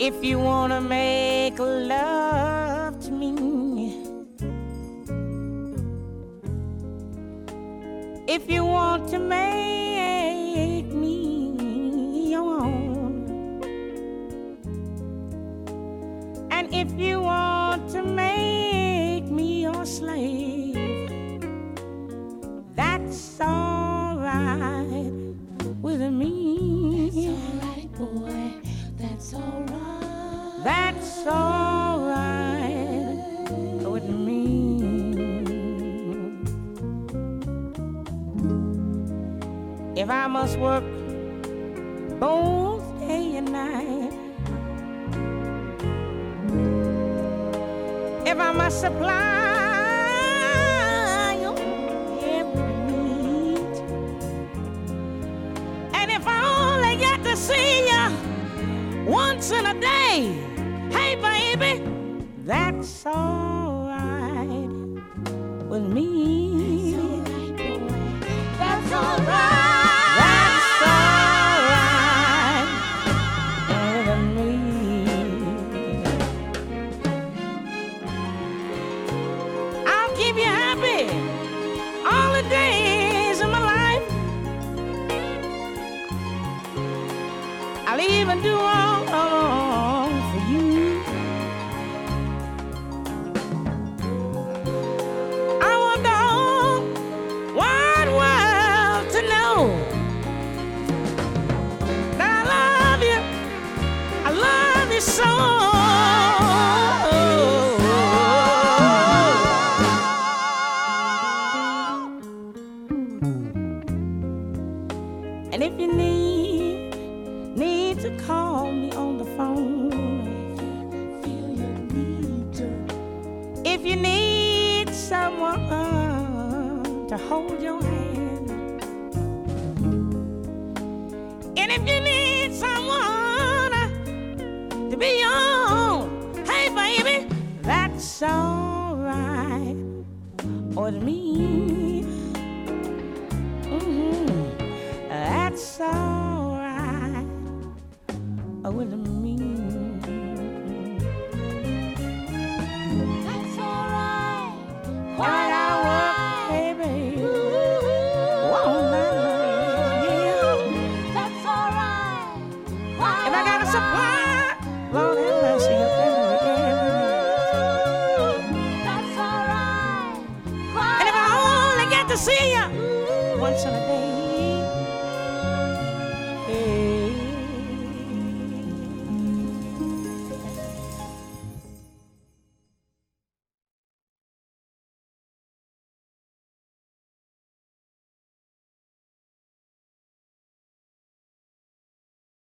If you wanna make love to me, if you want to make me your own, and if you want If I must work both day and night, if I must supply every need, and if I only get to see you once in a day. Hey, baby, that's alright with me. I'll even do all, for you. I want the whole wide world to know that I love you. I love you so. And if you need need to call me on the phone, if you need someone to hold your hand, and if you need someone to be on, hey baby, that's alright. With me. Me. That's alright. While I work, baby, all night long, yeah. That's alright. If I got a supply, Lord have mercy up every That's alright. And if I only get to see you once in a day,